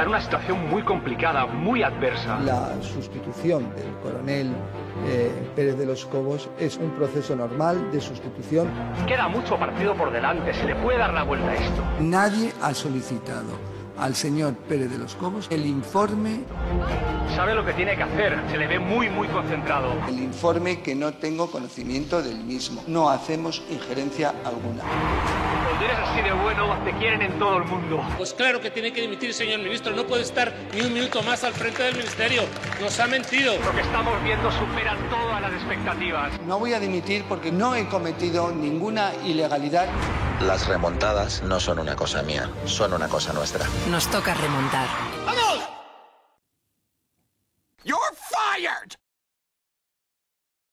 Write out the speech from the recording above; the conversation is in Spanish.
está en una situación muy complicada, muy adversa. La sustitución del coronel eh, Pérez de los Cobos es un proceso normal de sustitución. Queda mucho partido por delante, se le puede dar la vuelta a esto. Nadie ha solicitado al señor Pérez de los Cobos el informe. Sabe lo que tiene que hacer, se le ve muy, muy concentrado. El informe que no tengo conocimiento del mismo. No hacemos injerencia alguna. Eres así de bueno, te quieren en todo el mundo. Pues claro que tiene que dimitir, señor ministro. No puede estar ni un minuto más al frente del ministerio. Nos ha mentido. Lo que estamos viendo supera todas las expectativas. No voy a dimitir porque no he cometido ninguna ilegalidad. Las remontadas no son una cosa mía, son una cosa nuestra. Nos toca remontar. ¡Vamos! You're fired!